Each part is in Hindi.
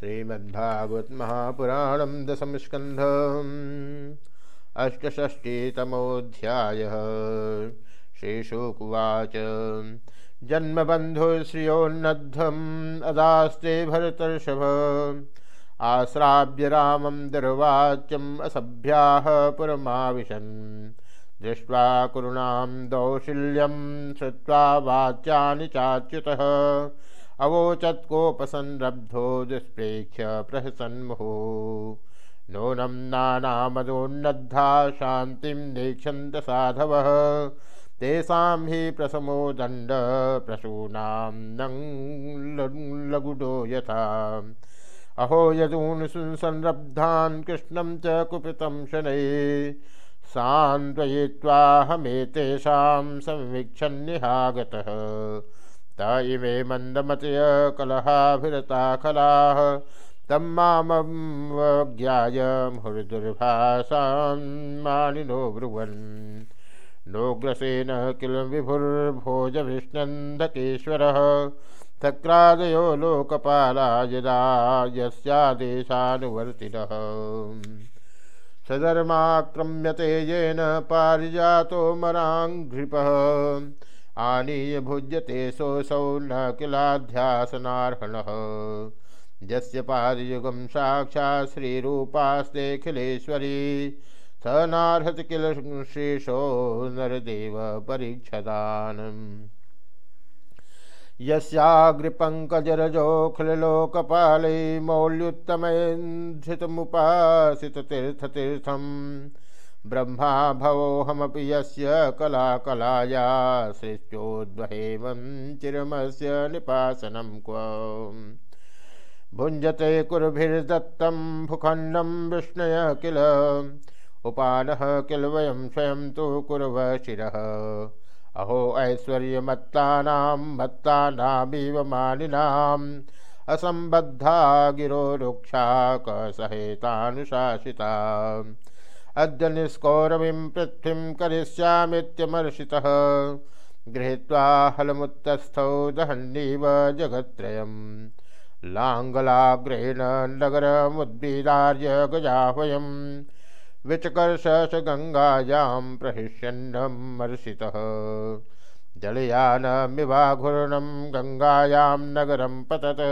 श्रीमद्भागवत महापुराणम दशम स्कंध अष्टष्टीतमोध्याय श्रीशुकुवाच। जन्मबन्धुश्रियोन्नद्धम् अदास्ते भरतर्षभ। आश्राव्य रामं दुर्वाच्यम् असभ्याः पुरमाविशन्। दृष्ट्वा कुरुणां दौशिल्यं श्रुत्वा वाच्यानि चाच्युतः। अवोचत्कोपसंरब्धो दुष्प्रेक्ष्य प्रहसन्मुहो नूनं नानामदोन्नद्धा शान्तिं नेक्षन्त साधवः। तेषां हि प्रसमो दंड प्रसूनां लघुडो यथा। अहो यदून् संरब्धान् कृष्णं च कुपितं शनैः। सान्त्वयित्वाहमेतेषां संवीक्षन्निहागतः। त इमे मन्दमतय कलहाभिरता खलाः तं मामवज्ञाय मुहुर्दुर्भासान्मानिनो ब्रुवन्। नोग्रसेन किल विभुर्भोजविष्णन्दकेश्वरः सक्रादयो लोकपाला यदा यस्यादेशानुवर्तिनः। सधर्माक्रम्यते येन पारिजातो मराङ्घ्रिपः आनीय भुज्यते सोऽसौ न किलाध्यासनार्हणः यस्य पादयुगं साक्षात् श्रीरूपास्तेऽखिलेश्वरी स नार्हति किल शेषो नरदेव परीक्षदानम्। यस्याग्रिपङ्कजरजोऽखिलोकपालै मौल्युत्तमैन्धृतमुपासिततीर्थतीर्थम् ब्रह्मा भवोऽहमपि यस्य कलाकलाया सृष्ट्योद्वहेमं चिरमस्य निपासनं क्व। भुञ्जते कुरुभिर्दत्तं भूखण्डं विष्णय किल। उपानः किल वयं स्वयं तु कुर्व शिरः। अहो ऐश्वर्यमत्तानां मत्तानामिव मानिनाम् असम्बद्धा गिरो रुक्षा कसहेतानुशासिता अद्य निष्कौरवीं पृथ्वीं करिष्यामित्यमर्षितः। गृहीत्वा हलमुत्तस्थौ दहन्नीव जगत्त्रयम्। लाङ्गलाग्रेण नगरमुद्भिदार्य गजाह्वयम् विचकर्ष स गङ्गायां प्रहिष्यन्नमर्षितः जलयानमिवाघूर्णं गङ्गायां नगरं पतत्।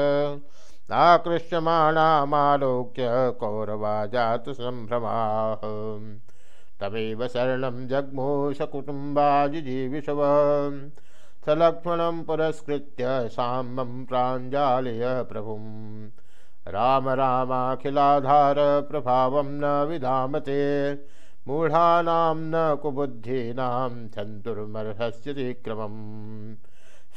आकृष्यमाणामालोक्य कौरवा जात जातसम्भ्रमाः तमेव शरणं जग्मो सकुटुम्बाजिजीविषव स लक्ष्मणं पुरस्कृत्य साम्यं प्राञ्जालय प्रभुम्। राम रामाखिलाधार प्रभावं न विधामते। मूढानां न कुबुद्धीनां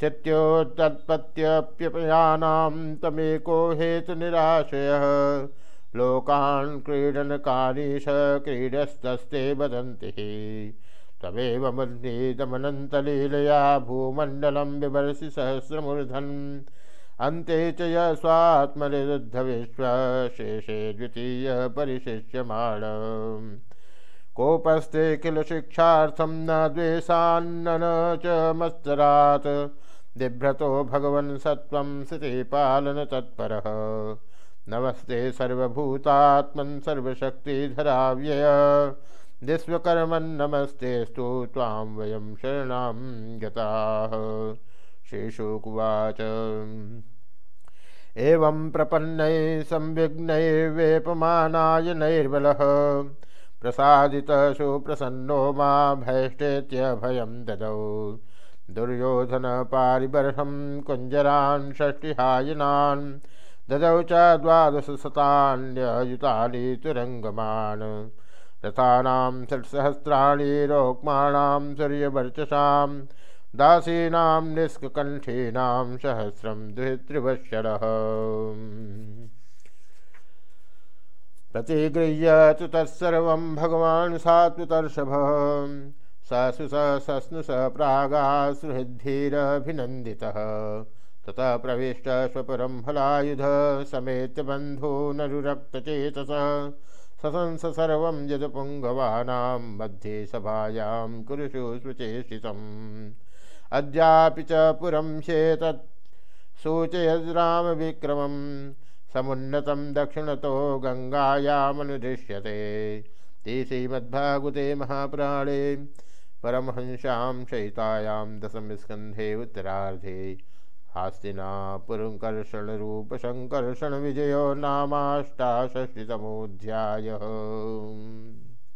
छन्तुर्मर्हस्यतिक्रमम् शित्योत्तत्पत्यप्यपयानां तमेको हेतुनिराशयः लोकान् क्रीडनकारीश क्रीडस्तस्ते वदन्ति तमेव मुन्नीतमनन्तलीलया भूमण्डलं बिभर्षि सहस्रमूर्धन्। अन्ते च य स्वात्मनिरुद्धविश्वशेषे द्वितीय परिशिष्यमाण। कोपस्ते किल शिक्षार्थं न द्वेषान्न च मत्सरात्। बिभ्रतो भगवन् सत्त्वं स्थितिपालनतत्परः नमस्ते सर्वभूतात्मन् सर्वशक्तिधराव्यय। विश्वकर्मन्नमस्तेस्तु त्वां वयं शरणां गताः। शेषोकुवाच एवं प्रपन्नै संविघ्नैर्वेपमानाय नैर्बलः। प्रसादितः सुप्रसन्नो मा भयष्टेत्यभयं ददौ। दुर्योधनपारिबर्हं कुञ्जरान्, षष्टिहायनान्, ददौ च द्वादशशतान्ययुतानि तुरङ्गमान्। रथानां षट्सहस्राणि रोक्माणां सूर्यवर्चसां, दासीनां निष्कण्ठीनां सहस्रं द्वित्रिवत्सरः। प्रतिगृह्य तु तत्सर्वं भगवान् सात्वितर्षभः ससु सस्नु स प्रागासुहृद्भिरभिनन्दितः ततः प्रविष्ट स्वपुरं फलायुध समेत्य बन्धूनरुरक्तचेतसः ससंस सर्वं यदपुङ्गवानां मध्ये सभायां कुरुषु सुचेषितम् अद्यापि च पुरं ह्येतत् सूचयद् रामविक्रमं समुन्नतं दक्षिणतो गङ्गायामनुदृश्यते। ते श्रीमद्भागवते महापुराणे परमहंस्यां शयितायां दशमस्कन्धे उत्तरार्धे। विजयो नामाष्टाषष्टितमोऽध्यायः।